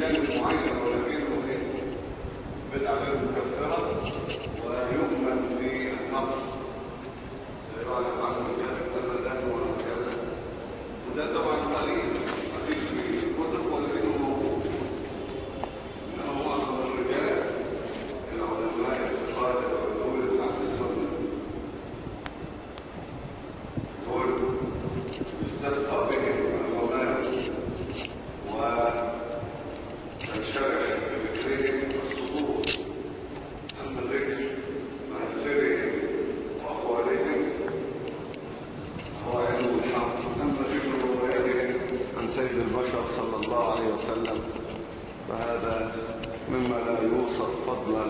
جانب معين ولا فيه بدعة غير في النقص زي ما أنا بعمل كذا تمدن ولا كذا وده طبعا قليل قليل في الكتب ولكنه موجود انما معظم الرجال العلماء الثقات العلوم بتاعت السنة دول يستسقى بهم الغمام وتنشرح بفكرهم الصدور أما ذكر مأثرهم وأقوالهم هو علم الحق أما ذكر رواياتهم عن سيد البشر صلى الله عليه وسلم فهذا مما لا يوصف فضلا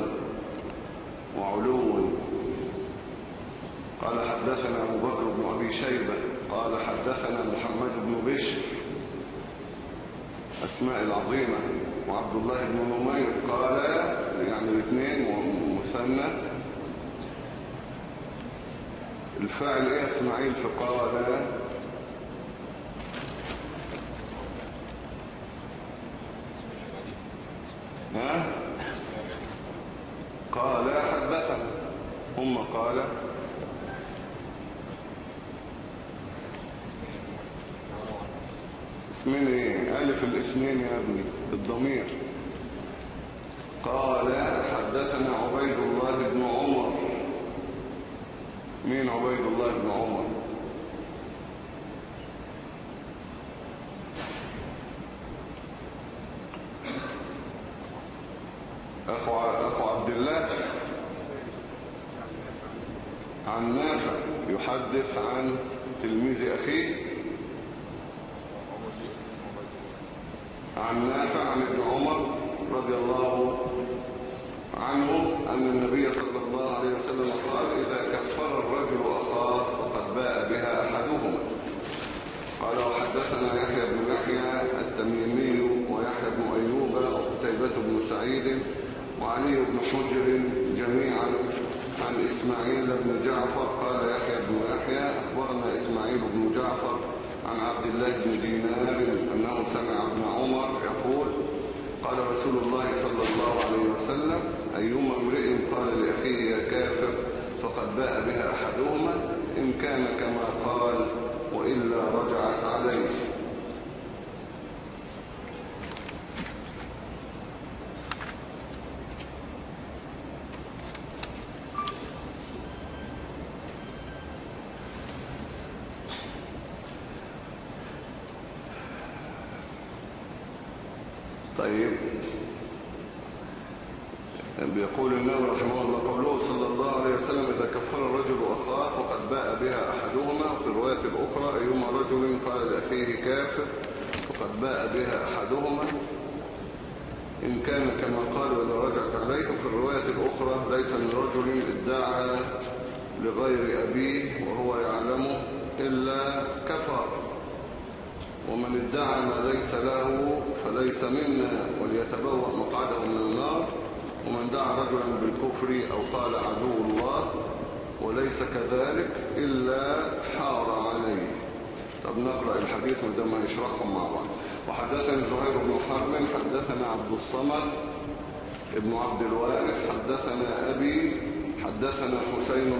وعلوا قال حدثنا أبو بكر بن أبي شيبة قال حدثنا محمد بن بشر أسماء العظيمة وعبد الله بن نمير قال يعني الاثنين ومثنى الفاعل إيه اسماعيل فقال ها؟ قال حدثنا. هم قال. اسمين إيه؟ ألف الاثنين يا ابني بالضمير. قال حدثنا عبيد الله بن مين عبيد الله بن عمر؟ أخو أخو عبد الله. عن نافع يحدث عن تلميذ أخيه. عن نافع عن ابن عمر رضي الله عنه أن النبي صلى الله عليه وسلم قال إذا كفر الرجل أخاه فقد باء بها أحدهما قال وحدثنا يحيى بن يحيى التميمي ويحيى بن أيوب وقتيبة بن سعيد وعلي بن حجر جميعا عن إسماعيل بن جعفر. قال يحيى بن يحيى أخبرنا إسماعيل بن جعفر عن عبد الله بن دينار أنه سمع ابن عمر يقول قال رسول الله صلى الله عليه وسلم أيما امرئ قال لأخيه يا كافر فقد باء بها أحدهما إن كان كما قال وإلا رجعت عليه. طيب. بيقول النبي رحمه الله قوله صلى الله عليه وسلم إذا كفر الرجل أخاه فقد باء بها أحدهما. في الرواية الأخرى أيما رجل قال لأخيه كافر فقد باء بها أحدهما. إن كان كما قال وإذا رجعت عليه. في الرواية الأخرى ليس من رجل ادعى لغير أبيه وهو يعلمه إلا كفر. ومن ادعى ما ليس له فليس منا وليتبوأ مقعده من النار. ومن دعا رجلا بالكفر أو قال عدو الله وليس كذلك إلا حار عليه طب نقرأ الحديث ما دام يشرحهم مع بعض وحدثني زهير بن حرب حدثنا عبد الصمد ابن عبد الوارث حدثنا أبي حدثنا حسين.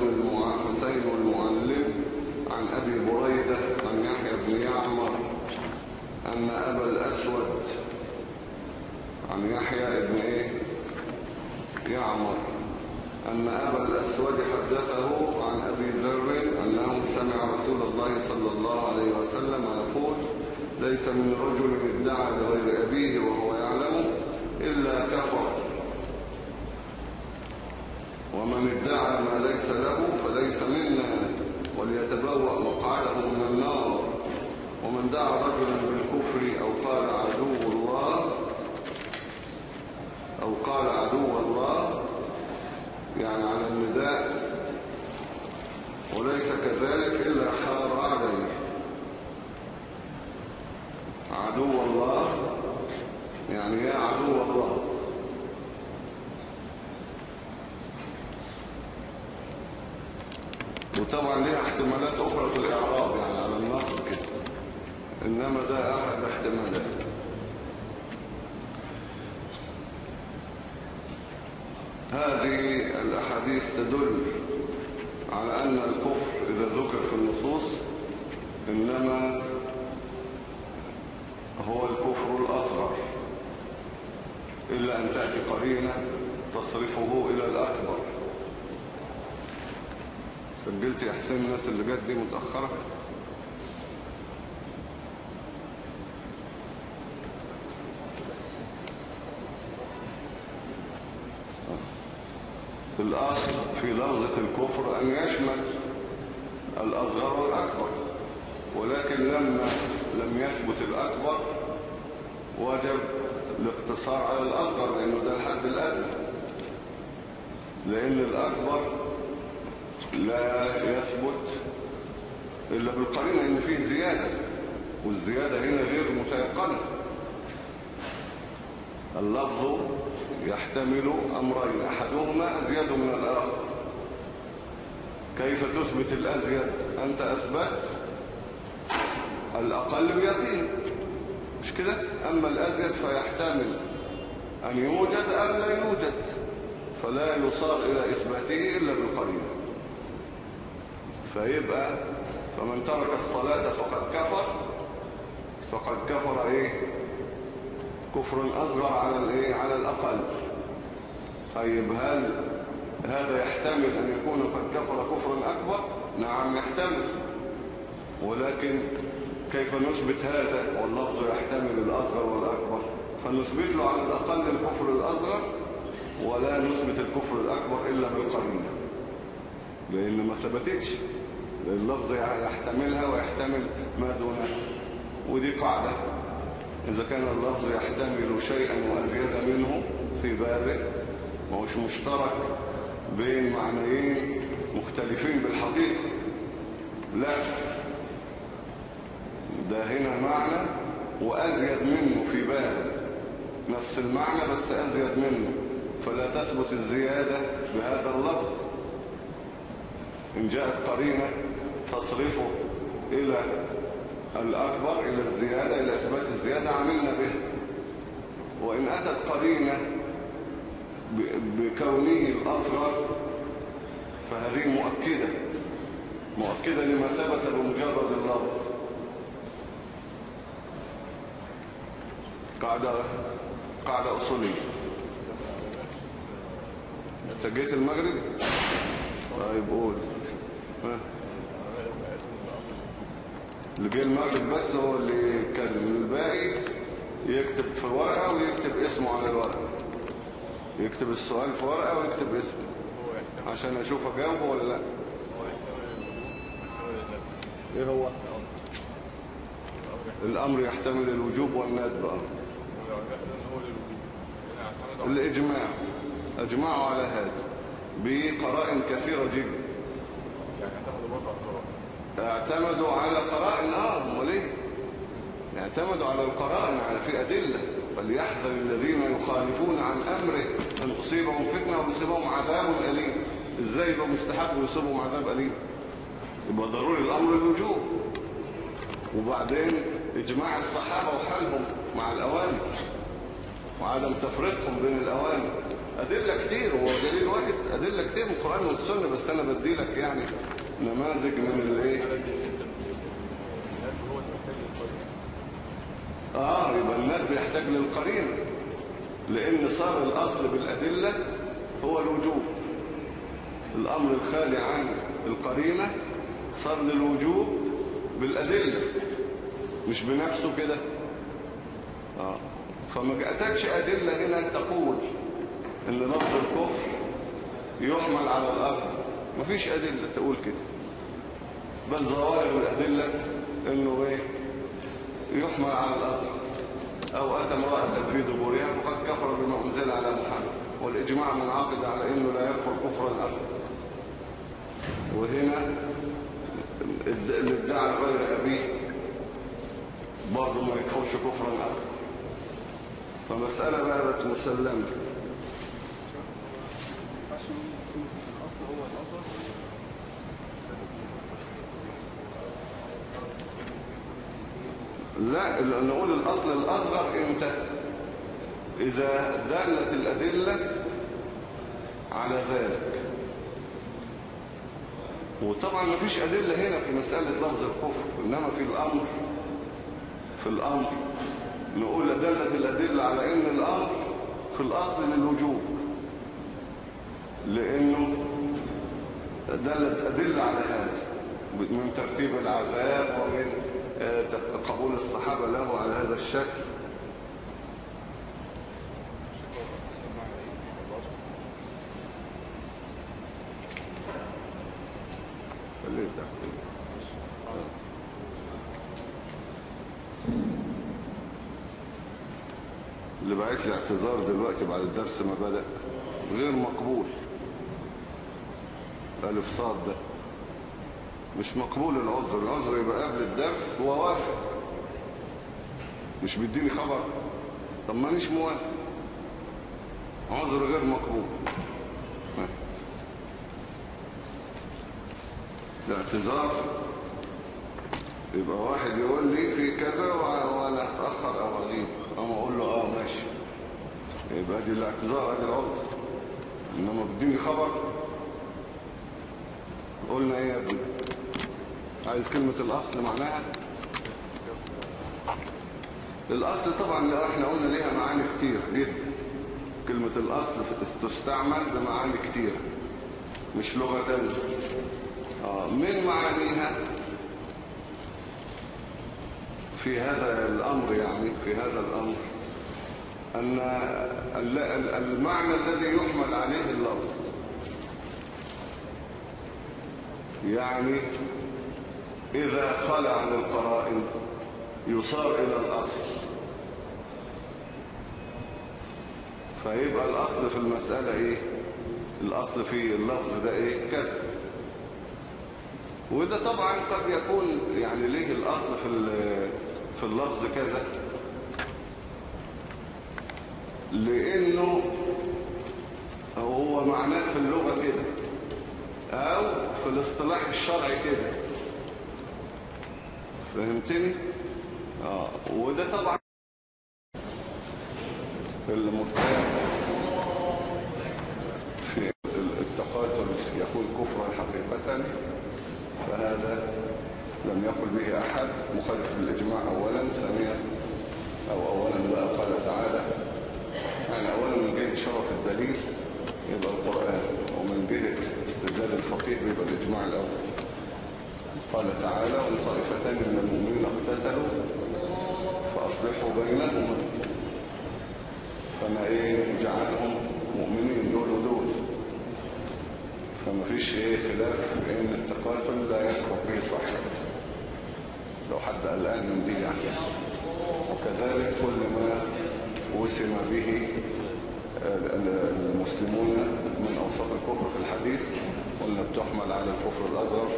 حسين المعلم عن أبي بريدة عن يحيى بن يعمر أن أبا الأسود عن يحيى بن إيه يعمر. أن أبا الأسود حدثه عن أبي ذر أنه سمع رسول الله صلى الله عليه وسلم يقول ليس من رجل ادعى لغير أبيه وهو يعلم إلا كفر. ومن ادعى ما ليس له فليس منا. وليتبوأ مقعده من النار. ومن دعا رجلا بالكفر أو قال عدو كذلك إلا حار عليه. عدو الله. يعني يا عدو الله. وطبعا ليه احتمالات أخرى في الإعراب يعني على النصب كده. إنما ده أحد احتمالات هذه الأحاديث تدل على أن الكفر إذا ذكر في النصوص إنما هو الكفر الأصغر إلا أن تأتي قرينة تصرفه إلى الأكبر. سجلت يا حسين الناس اللي جت دي متأخرة؟ الأصل في لفظة الكفر أن يشمل الأصغر والأكبر ولكن لما لم يثبت الأكبر وجب الاقتصار على الأصغر لأنه ده الحد الأدنى. لأن الأكبر لا يثبت إلا بالقرينة إن فيه زيادة. والزيادة هنا غير متيقنة. اللفظ يحتمل أمرين أحدهما أزيد من الآخر. كيف تثبت الأزيد؟ أنت أثبت الأقل بيقين. مش كده؟ أما الأزيد فيحتمل أن يوجد أم لا يوجد فلا يصار إلى إثباته إلا بالقرينة فيبقى فمن ترك الصلاة فقد كفر. فقد كفر إيه؟ كفر أصغر على الإيه؟ على الأقل. طيب هل هذا يحتمل أن يكون قد كفر كفرا أكبر. نعم يحتمل. ولكن كيف نثبت هذا؟ واللفظ يحتمل الأصغر والأكبر. فنثبت له على الأقل الكفر الأصغر ولا نثبت الكفر الأكبر إلا بالقرينة. لأن ما ثبتتش. اللفظ يحتملها ويحتمل ما دونها ودي قاعدة. إذا كان اللفظ يحتمل شيئا وأزيد منه في بابه ومش مشترك بين معنيين مختلفين بالحقيقة لا ده هنا معنى وأزيد منه في باب نفس المعنى بس أزيد منه فلا تثبت الزيادة بهذا اللفظ إن جاءت قرينة تصرفه إلى الأكبر إلى الزيادة إلى إثبات الزيادة عملنا به وإن أتت قرينة بكونه الأصغر فهذه مؤكدة مؤكدة لما ثبت بمجرد اللفظ. قاعدة قاعدة أصولية. أنت جيت المغرب؟ طيب قول. اللي جه المغرب بس هو اللي يتكلم الباقي يكتب في ورقة ويكتب اسمه على الورقة. يكتب السؤال في ورقة ويكتب اسمه. عشان أشوف اجاوبه ولا لأ. إيه هو؟ الأمر يحتمل الوجوب والندب الإجماع. اجمعوا على هذا. بقرائن كثيرة جدا. اعتمدوا على قرائن آه امال إيه اعتمدوا على القرائن على في أدلة. فليحذر الذين يخالفون عن أمره. أن تصيبهم فتنة ويصيبهم عذاب أليم. إزاي يبقى مستحب ويصيبهم عذاب أليم؟ يبقى ضروري الأمر الوجوب. وبعدين إجماع الصحابة وحالهم مع الأوامر وعدم تفريقهم بين الأوامر. أدلة كتير هو دليل واحد. أدلة كتير من القرآن والسنة بس أنا بدي لك يعني نماذج من الإيه؟ آه يبقى الندب يحتاج للقرينه لأن صار الأصل بالأدلة هو الوجوب. الأمر الخالي عن القرينة صار للوجوب بالأدلة مش بنفسه كده. آه. فما جاءتكش أدلة هنا تقول إن لفظ الكفر يحمل على الأرض مفيش أدلة تقول كده. بل ظواهر الأدلة إنه إيه؟ يحمل على الأصغر أو أتى امرأة في دبورها فقد كفر بما أنزل على محمد. والإجماع منعقد على إنه لا يكفر كفرا أكبر وهنا اللي ادعى غير أبيه. برضه ما يكفرش كفرا أكبر فمسألة بقت مسلمة. لا نقول الأصل الأصغر إمتى؟ إذا دلت الأدلة على ذلك. وطبعا ما فيش أدلة هنا في مسألة لفظ الكفر إنما في الأمر في الأمر. نقول دلت الأدلة على إن الأمر في الأصل للوجوب. لأنه دلت أدلة على هذا. من ترتيب العذاب ومن آه، قبول الصحابة له على هذا الشكل. اللي بعت لي اعتذار دلوقتي بعد الدرس ما بدأ غير مقبول. ألف صاد ده. مش مقبول العذر العذر يبقى قبل الدرس هو وافق. مش بيديني خبر. طب مانيش موافق. عذر غير مقبول. الاعتذار يبقى واحد يقول لي في كذا وأنا هتأخر أو هغيب أما أقول له آه ماشي. يبقى دي الاعتذار أدي العذر. إنما بديني خبر. قلنا إيه يا ابني؟ عايز كلمة الأصل معناها؟ الأصل طبعا لو إحنا قلنا ليها معاني كتير جدا. كلمة الأصل تستعمل بمعاني كتير. مش لغة تانية. آه من معانيها؟ في هذا الأمر يعني في هذا الأمر أن المعنى الذي يحمل عليه اللفظ يعني إذا خلع عن القرائن يصار إلى الأصل. فيبقى الأصل في المسألة إيه؟ الأصل في اللفظ ده إيه؟ كذا. وده طبعا قد يكون يعني ليه الأصل في في اللفظ كذا. لأنه هو معناه في اللغة كده أو في الاصطلاح الشرعي كده. فهمتني؟ آه وده طبعا المتهم في التقاتل يكون كفرا حقيقة فهذا لم يقل به أحد مخالف للإجماع أولا ثانيا أو أولا بقى قال تعالى يعني أولا من جهة شرف الدليل يبقى القرآن ومن جهة استدلال الفقيه يبقى الإجماع الأول قال تعالى وإن طائفتان من المؤمنين اقتتلوا فأصلحوا بينهما. فما إيه جعلهم مؤمنين دول ودول؟ فما فيش إيه خلاف إن التقاتل لا يكفر به صاحب لو حد قلقان من دي يعني. وكذلك كل ما وسم به المسلمون من أوصاف الكفر في الحديث قلنا بتحمل على الكفر الأصغر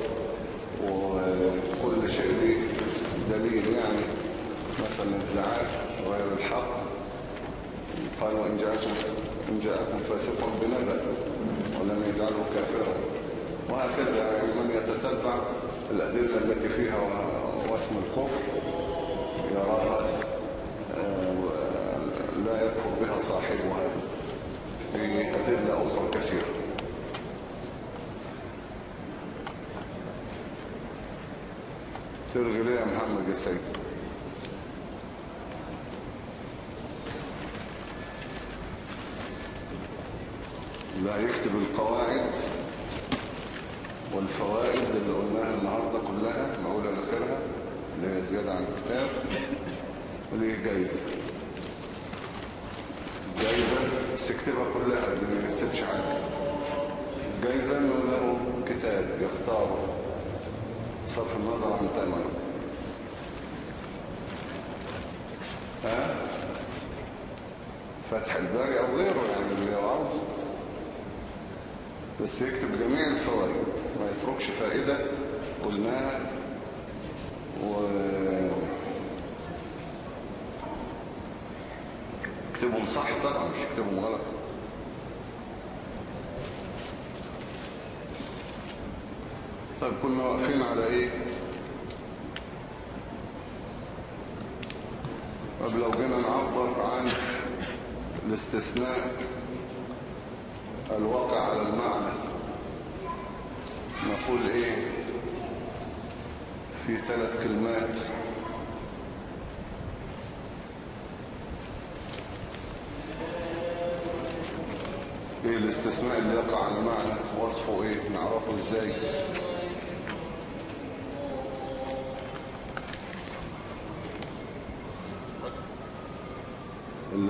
وكل شيء له دليل يعني مثلا ادعاء غير الحق. قال وإن جاءكم إن جاءكم فاسق بنبأ ولم يجعله كافرا. وهكذا يعني من يتتبع الأدلة التي فيها واسم الكفر يراها لا يكفر بها صاحبها. في أدلة أخرى كثيرة. ترغي ليه يا محمد يا سيد. لا يكتب القواعد والفوائد اللي قلناها النهاردة كلها معولة لآخرها اللي هي زيادة عن الكتاب وليه جايزة. جايزة بس اكتبها كلها ما يسيبش حاجة. جايزة انه له كتاب يختاره صرف النظر عن ثمنه ها؟ فتح الباري أو غيره يعني اللي عاوزه. بس يكتب جميع الفوائد ما يتركش فائدة قلناها. و اكتبهم صح طبعا مش اكتبهم غلط. طيب كنا واقفين على إيه؟ طب لو جينا نعبر عن الاستثناء الواقع على المعنى نقول إيه؟ في ثلاث كلمات. إيه الاستثناء اللي يقع على المعنى؟ وصفه إيه؟ نعرفه إزاي؟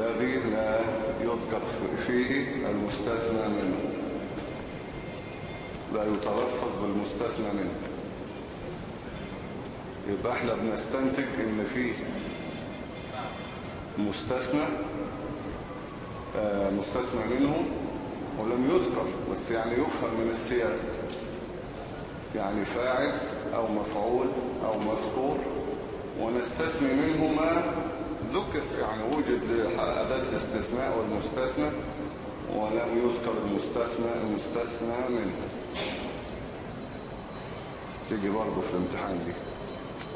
الذي لا يذكر فيه المستثنى منه. لا يتلفظ بالمستثنى منه. يبقى إحنا بنستنتج إن فيه مستثنى آه، مستثنى منه ولم يذكر بس يعني يفهم من السياق. يعني فاعل أو مفعول أو مذكور ونستثني منه ما ذكر يعني وجد أداة الاستثناء والمستثنى ولم يذكر المستثنى المستثنى منه. تيجي برضه في الامتحان دي.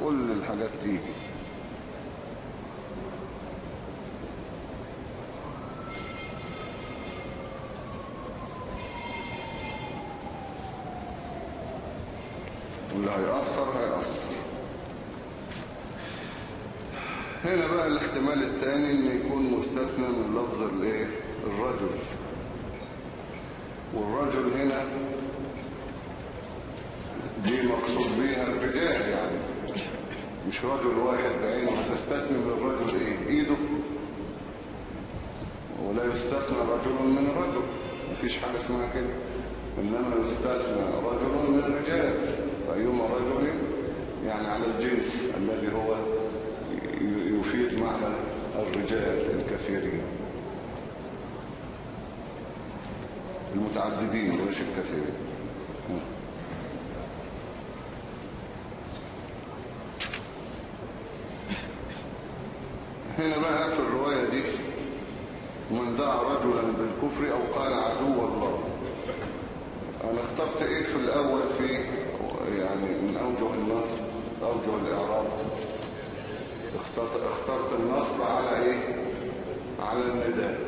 كل الحاجات تيجي. واللي هيأثر هنا بقى الاحتمال الثاني ان يكون مستثنى من لفظ الإيه؟ الرجل. والرجل هنا دي مقصود بيها الرجال يعني. مش رجل واحد بعينه. هتستثني من الرجل إيه؟ إيده. ولا يستثنى رجل من رجل. مفيش حاجة اسمها كده. إنما يستثنى رجل من الرجال فأيما رجل يعني على الجنس الذي هو يفيد معنى الرجال الكثيرين. المتعددين مش الكثيرين. هنا بقى في الرواية دي؟ من دعا رجلا بالكفر أو قال عدو الله. أنا اخترت إيه في الأول في يعني من أوجه النصب أوجه الإعراب؟ اخترت, النصب على إيه؟ على النداء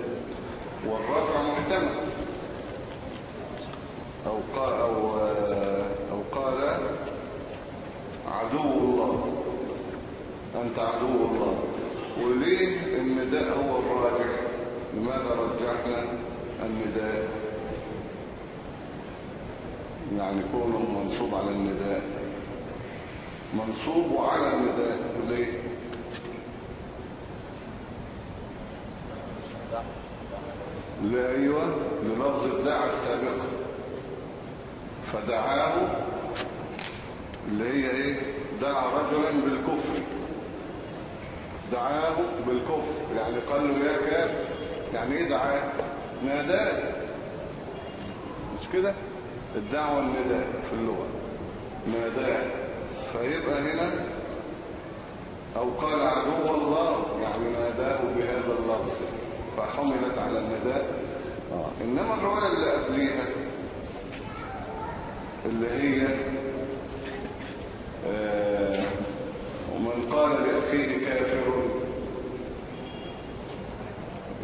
والرفع محتمل. أو قال, أو, أو قال عدو الله. أنت عدو الله. وليه النداء هو الراجح؟ لماذا رجحنا النداء يعني كونه منصوب على النداء منصوب على النداء ليه أيوه للفظ الدعاء السابقه فدعاه اللي هي إيه؟ دعا رجلا بالكفر. دعاه بالكفر. يعني قال له يا كافر يعني إيه دعاه؟ ناداه. مش كده؟ الدعوة النداء في اللغة. ناداه. فيبقى هنا أو قال عدو الله يعني ناداه بهذا اللفظ. فحملت على النداء آه. إنما الرواية اللي قبليها اللي هي آه ومن قال لأخيه كافر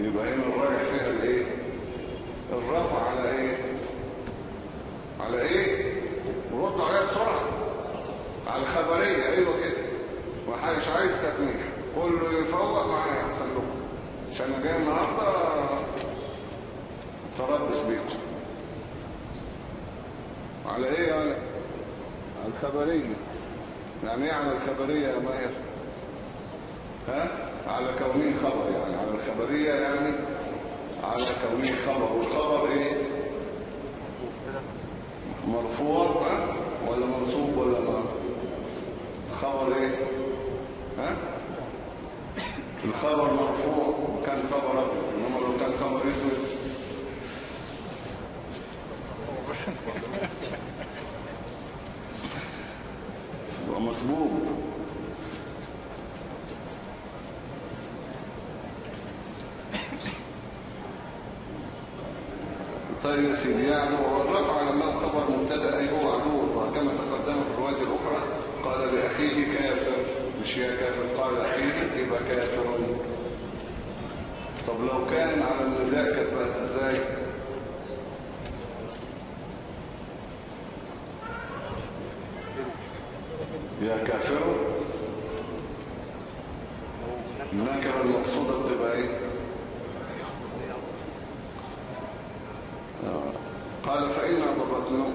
يبقى هنا الراجح فيها الإيه؟ الرفع على إيه؟ على إيه؟ ورد عليها بسرعة. على الخبرية. أيوه كده. ومش عايز تتميح كله يفوق معايا. أحسن لكم. عشان أنا جاي النهارده تربص بيكم على إيه يعني على الخبرية. يعني إيه على الخبرية يا ماهر؟ ها؟ على كونين خبر يعني. على الخبرية يعني على كونين خبر. والخبر إيه؟ مرفوع ولا منصوب ولا ما؟ خبر إيه؟ الخبر مرفوع. وكان خبر أبيض. إنما لو كان خبر أسود. ومصبوب طيب يا سيدي يعني والرفع لما خبر مبتدأ أي هو عدو. وكما تقدم في الروايه الاخرى قال لأخيه كافر. مش يا كافر قال حين يبقى كافر. طب لو كان على النداء كانت بقت إزاي؟ يا كافر. النكره المقصودة بتبقى إيه؟ قال فإن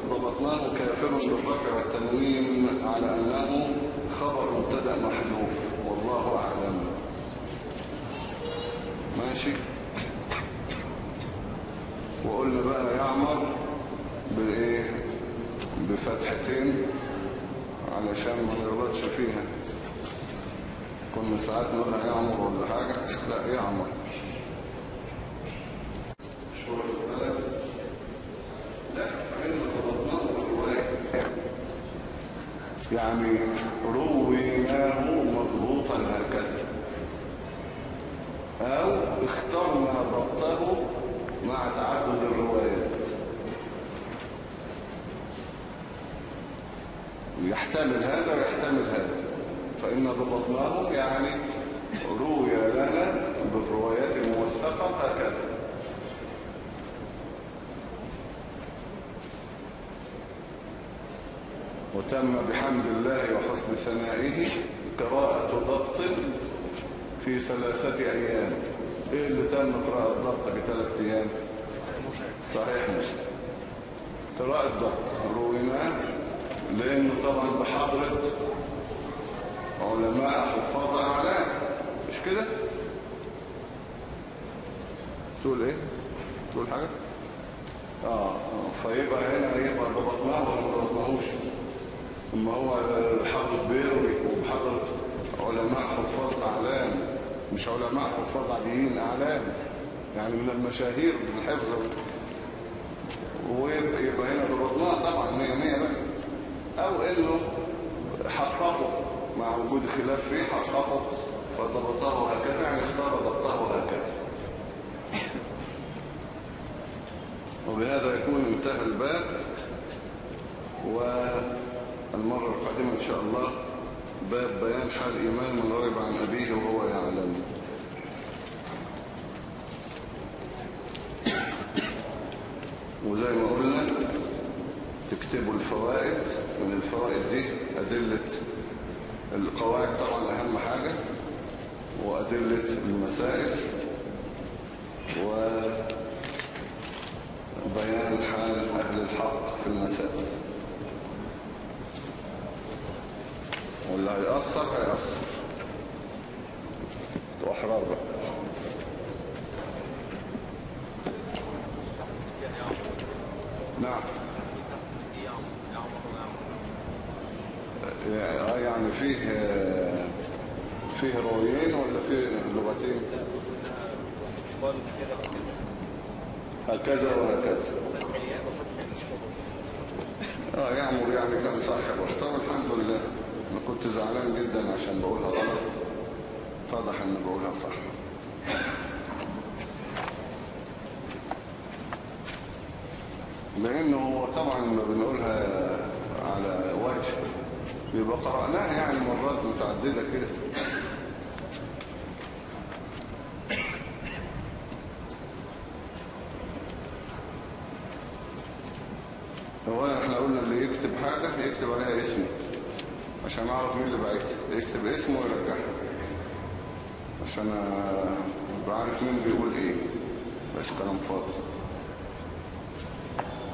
ضبطناه كافر بالرفع والتنوين على أنه خبر مبتدأ محذوف والله أعلم. ماشي. وقلنا بقى يعمر بإيه؟ بفتحتين علشان ما نغلطش فيها. كنا ساعات نقولها يعمر ولا حاجة لا يعمر. يعني رويناه مضبوطا هكذا. أو اخترنا ضبطه مع تعدد الروايات. يحتمل هذا ويحتمل هذا. فإن ضبطناه يعني روي لنا بالروايات الموثقة هكذا. وتم بحمد الله وحسن ثنائه قراءة ضبط في ثلاثة أيام. إيه اللي تم قراءة ضبط في ثلاثة أيام؟ صحيح مسلم. قراءة ضبط رويناه لأنه طبعا بحضرة علماء حفاظ أعلام مش كده؟ تقول إيه؟ تقول حاجة؟ آه فيبقى هنا يبقى ضبطناه ولا ما ضبطناهوش؟ اما هو الحافظ بيروي وبحضرة علماء حفاظ أعلام مش علماء حفاظ عاديين أعلام يعني من المشاهير بالحفظ. ويبقى هنا ضبطناه طبعا مية مية بقى. أو إنه حققه مع وجود خلاف فيه حققه فضبطه هكذا يعني اختار ضبطه هكذا. وبهذا يكون انتهى الباب. والمرة القادمة إن شاء الله باب بيان حال إيمان من رغب عن أبيه وهو يعلم. وزي ما قلنا تكتبوا الفوائد من الفوائد دي أدلة القواعد طبعا أهم حاجة وأدلة المسائل وبيان حال أهل الحق في المسائل واللي هيأثر هيأثر وأحرار بقى نعم يعني فيه فيه رويين ولا فيه لغتين هكذا وهكذا آه يعمر يعني كان صاحب واحترم الحمد لله أنا كنت زعلان جدا عشان بقولها غلط اتضح صح. لأنه طبعا ما بنقولها على وجه يبقى قرأناها يعني مرات متعددة كده. اولا إحنا قلنا اللي يكتب حاجة يكتب عليها اسمه عشان أعرف مين اللي بعتها يكتب اسمه ويرجعها. عشان بعرف مين بيقول إيه. بس كلام فاضي.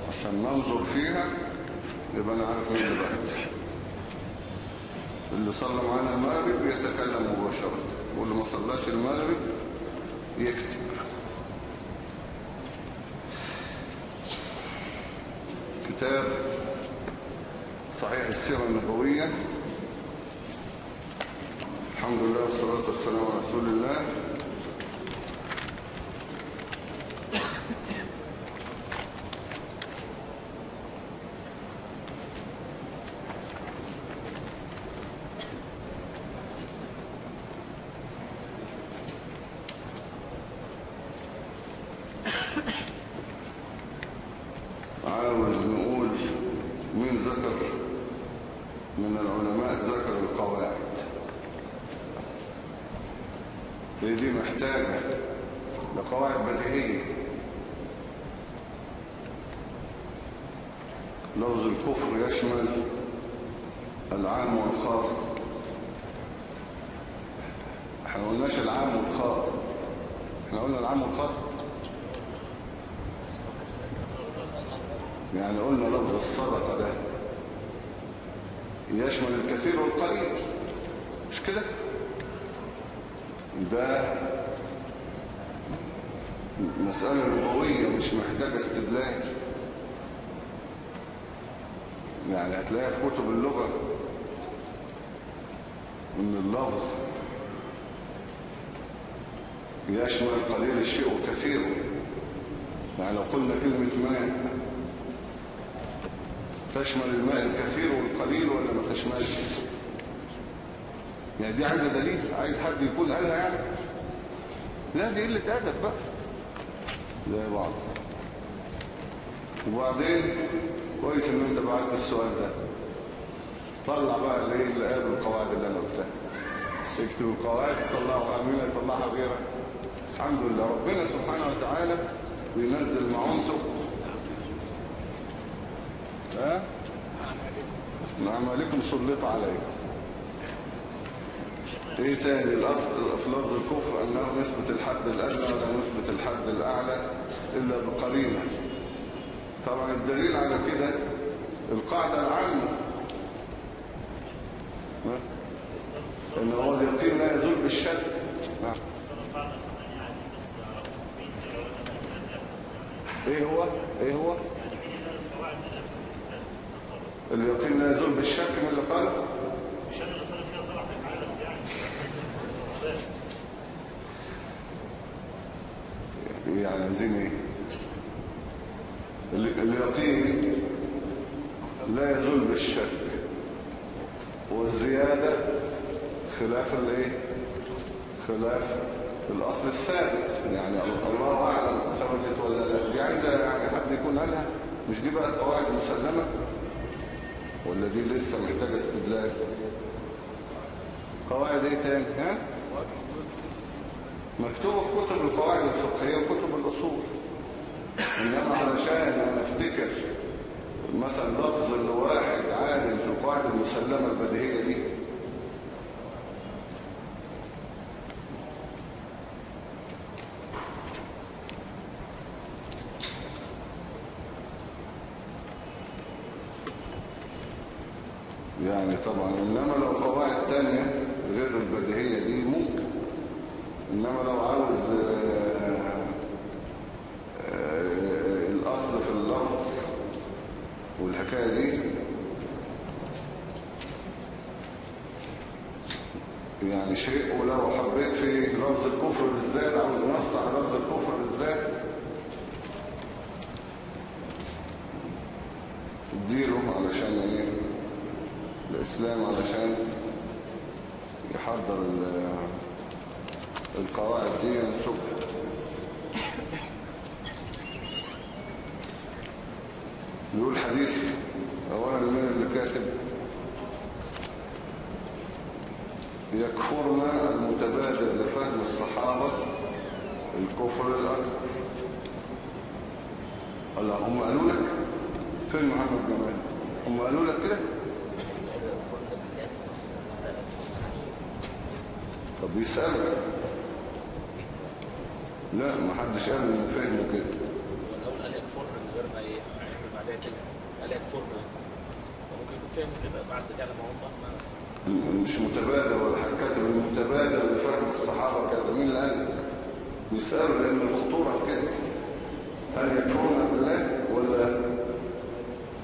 عشان ننظر فيها يبقى أنا عارف مين بعتها اللي صلى معانا المغرب يتكلم مباشرة. واللي ما صلاش المغرب يكتب. كتاب صحيح السيرة النبوية. الحمد لله والصلاة والسلام على رسول الله. عاوز نقول مين ذكر من العلماء ذكر القواعد هي دي محتاجة لقواعد بديهية. لفظ الكفر يشمل العام والخاص. إحنا قلناش العام والخاص. إحنا قلنا العام والخاص. يعني قلنا لفظ الصدقة ده. يشمل الكثير والقليل. مش كده؟ ده مسألة لغوية مش محتاجة استدلال. يعني هتلاقيها في كتب اللغة إن اللفظ يشمل قليل الشيء وكثيره. يعني لو قلنا كلمة ماء تشمل الماء الكثير والقليل ولا ما تشملش؟ يعني دي عايزة دليل عايز حد يكون قالها يعني. لا دي قلة أدب بقى. زي بعض. وبعدين كويس إن أنت بعت السؤال ده. طلع بقى اللي اللي قابل القواعد اللي أنا قلتها. اكتب القواعد طلعوا أمينة يطلعها غيرك. الحمد لله. ربنا سبحانه وتعالى بينزل معونته. ها؟ نعم عليكم. سلط عليكم إيه تاني؟ الاصل في لفظ الكفر أنه نثبت الحد الأدنى ولا نثبت الحد الأعلى إلا بقرينه طبعا الدليل على كده القاعدة العامة؟ إن هو اليقين لا يزول بالشك نعم. إيه هو؟ إيه هو؟ اليقين لا يزول بالشك من اللي قاله. يعني عايزين إيه. ال- اليقين لا يزول بالشك والزيادة خلاف الإيه؟ خلاف الأصل الثابت. يعني الله أعلم ثبتت ولا لا دي عايزة يعني حد يكون قالها؟ مش دي بقى قواعد مسلمه ولا دي لسه محتاجة استدلال؟ قواعد إيه تاني؟ ها؟ مكتوبة في كتب القواعد الفقهية وكتب الأصول. إنما علشان أنا أفتكر مثلا لفظ اللي واحد عالم في القواعد المسلمة البديهية دي. يعني طبعا إنما لو قواعد تانية غير البديهية دي ممكن إنما لو عاوز آه، آه، الأصل في اللفظ والحكاية دي يعني شيء ولو حبيت في لفظ الكفر بالذات عاوز نص على لفظ الكفر بالذات اديله علشان إيه؟ الإسلام علشان يحضر ال- القواعد دي ينسبها يقول حديث أولا من اللي كاتب يكفرنا المتبادل لفهم الصحابة الكفر الأكبر. الله هم قالوا لك؟ فين محمد جمال هم قالوا لك كده؟ طب يسأل لا ما حدش قال إنه فهمه كده الأول قال يكفر من غير ما يعمل بعدها كده قال يكفر بس. فممكن يكون فاهم كده بعد كده لما هم مش متبادل ولا حاجة كاتب المتبادل لفهم الصحابة كذا. مين اللي قال؟ لك بيسألوا لأن الخطورة في كده. هل يكفرون بالله ولا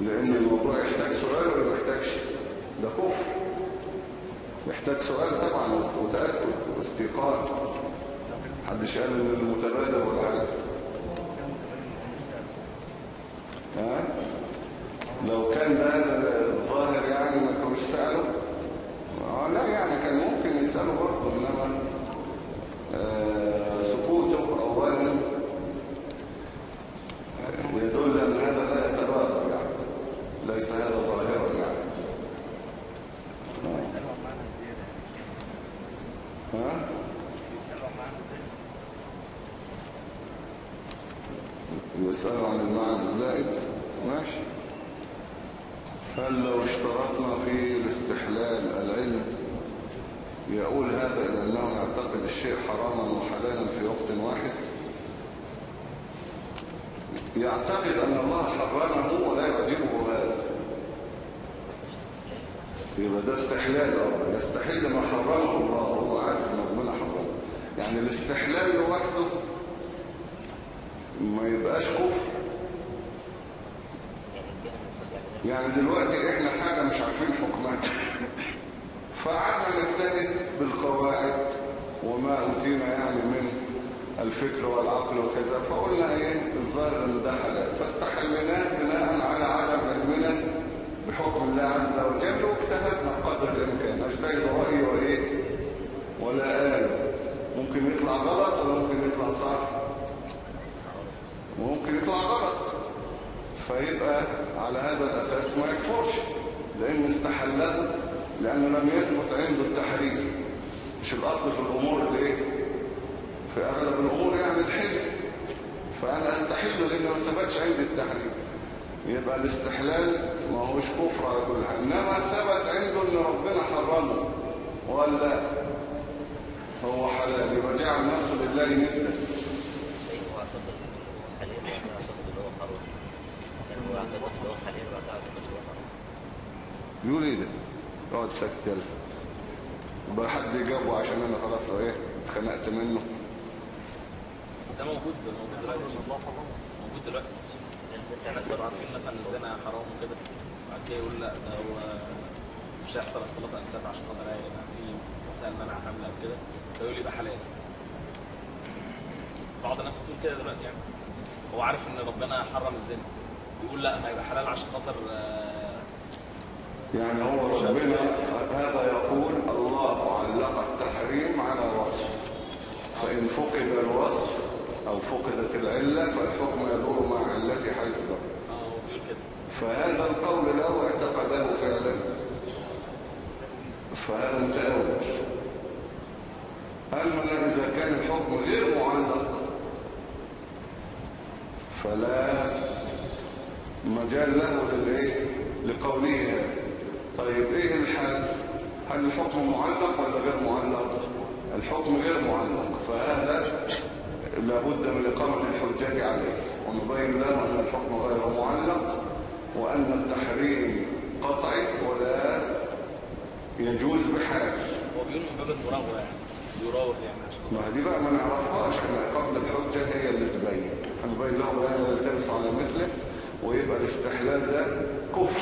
لأن الموضوع يحتاج سؤال ولا ما يحتاجش؟ ده كفر. يحتاج سؤال طبعا وتأكد واستيقان محدش قال ان المتبادل ولا حاجة ها؟ لو كان ده الظاهر يعني ما كانوش سألوا؟ آه لا يعني كان ممكن يسألوا برضه إنما آه سكوته اولا آه، يدل ان هذا لا يتبادر يعني ليس هذا ظاهرا يعني يسألوا عن معنى الزيادة ها يسألوا عن معنى الزيادة يسألوا عن المعنى الزائد ماشي هل لو اشترطنا في الاستحلال. العلم يقول هذا إلى أنه يعتقد الشيء حراما وحلالا في وقت واحد. يعتقد أن الله حرمه ولا يعجبه هذا. يبقى ده استحلال. آه يستحل ما حرمه الله. هو عارف ان ربنا حرمه. يعني الاستحلال لوحده ما يبقاش كفر. يعني دلوقتي إحنا حاجة مش عارفين حكمها. فقعدنا نجتهد بالقواعد وما أوتينا يعني من الفكر والعقل وكذا فقلنا إيه الظاهر إن ده حلال. فاستحلناه بناء على عدم علمنا بحكم الله عز وجل واجتهدنا قدر الإمكان. اجتهد رأيي وإيه؟ ولا آل. ممكن يطلع غلط ولا ممكن يطلع صح. وممكن يطلع غلط. فيبقى على هذا الأساس ما يكفرش لأن استحله لأنه لم يثبت عنده التحريم مش الأصل في الأمور اللي إيه؟ في أغلب الأمور يعني الحل فأنا أستحله لأنه ما ثبتش عندي التحريم يبقى الاستحلال ما هوش كفر على كل حال. إنما ثبت عنده أن ربنا حرمه. ولا هو حلال. يبقى جعل نفسه لله ندا زي هو اعتقد ان هو حلال وبعد اعتقد ان هو حرام يعني هو اعتقد ان هو حلال وبعد اعتقد ان هو حرام بيقول إيه ده اقعد ساكت يلا حد يجاوبه عشان أنا خلاص إيه اتخنقت منه. ده موجود ده موجود دلوقتي موجود دلوقتي. يعني الناس عارفين مثلا الزنا حرام وكده. بعد كده يقول لا ده هو مش هيحصل اختلاط أنساب عشان خاطر يبقى في وسائل منع حمل أو كده. فيقول يبقى حلال. بعض الناس بتقول كده دلوقتي يعني. هو عارف إن ربنا حرم الزنا. يقول لا هيبقى حلال عشان خاطر آه، يعني هو ربنا هذا يقول الله علق التحريم على وصف. فإن فقد الوصف أو فقدت العلة فالحكم يدور مع علته حيث كده فهذا القول له اعتقده فعلا. فهذا متأول أما إذا كان الحكم غير معلق فلا مجال له؟ لقوله هذا. طيب إيه الحل؟ هل الحكم معلق ولا غير معلق؟ الحكم غير معلق فهذا لابد من إقامة الحجة عليه. ونبين له أن الحكم غير معلق وأن التحريم قطعي ولا يجوز بحال. هو بيقول من باب المراوغة يعني يراوغ يعني. ما دي بقى ما نعرفهاش إحنا قبل الحجة هي اللي تبين. فنبين له بأن يلتبس على مثله ويبقى الاستحلال ده كفر.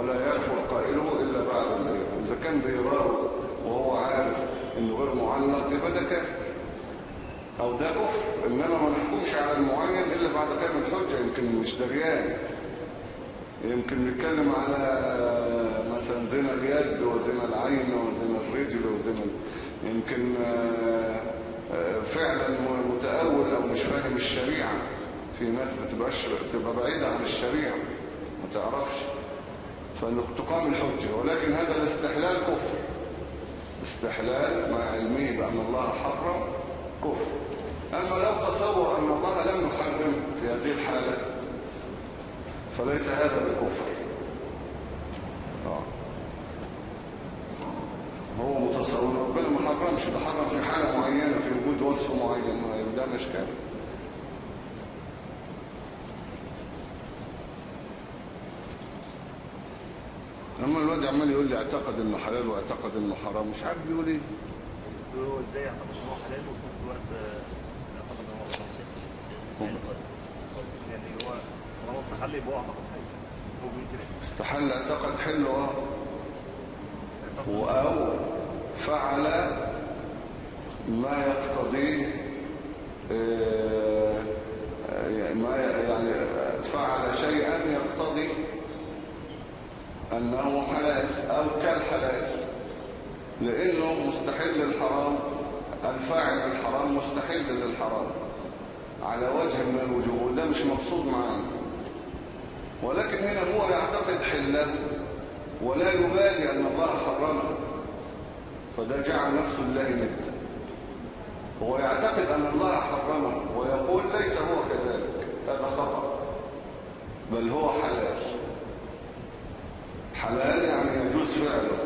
ولا يكفر قائله إلا بعد الإيه إذا كان بيراوغ وهو عارف إنه غير معلق يبقى ده كافر. أو ده كفر. إنما ما نحكمش على المعين إلا بعد كلام الحجة يمكن مش دريان. يمكن نتكلم على مثلا زنا اليد وزنا العين وزنا الرجل وزنا يمكن آه، آه، فعلا متأول أو مش فاهم الشريعة. في ناس بتبقى بعيدة عن الشريعة. ما تعرفش. فتقام الحجة ولكن هذا الاستحلال كفر. استحلال مع علمه بأن الله حرم كفر. أما لو تصور أن الله لم يحرم في هذه الحالة فليس هذا بكفر. آه. هو متصور ربنا ما حرمش ده حرم في حالة معينة في وجود وصف معين ده مش كامل الواد عمال يقول لي أعتقد إنه حلال وأعتقد إنه حرام مش عارف بيقول إيه. هو إزاي يعتقد ان هو حلال وفي نفس الوقت آه، يعتقد ان هو حرام؟ يعني هو طالما استحل يبقى هو أعتقد هو كده. استحل اعتقد حلو آه أو فعل ما يقتضيه آه، آه، ما يعني فعل شيئا يقتضي أنه حلال أو كالحلال. لأنه مستحل الحرام الفاعل الحرام مستحل للحرام. على وجه من الوجوه وده مش مقصود معانا. ولكن هنا هو يعتقد حله ولا يبالي أن الله حرمه. فده جعل نفسه الله ندا. هو يعتقد أن الله حرمه ويقول ليس هو كذلك. هذا خطأ. بل هو حلال. حلال يعني يجوز فعله.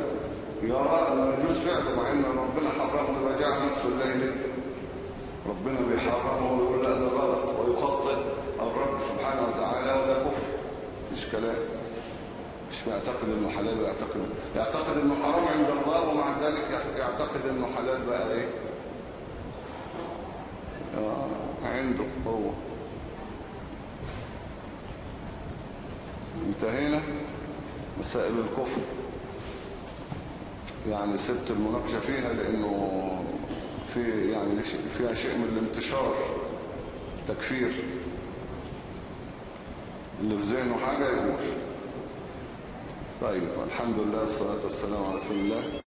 يرى انه يجوز فعله مع إن ربنا حرمه يبقى جعل نفسه الله ند ربنا بيحرمه ويقول لا ده غلط ويخطئ. الرب سبحانه وتعالى وده كفر. مش كلام. مش بيعتقد إنه حلال ويعتقد يعتقد إنه حرام عند الله ومع ذلك يعتقد إنه حلال بقى إيه؟ آه، عنده هو انتهينا؟ مسائل الكفر. يعني سبت المناقشة فيها لأنه في يعني فيها شيء من الانتشار تكفير. اللي في ذهنه حاجة يقول. طيب الحمد لله والصلاة والسلام على رسول الله.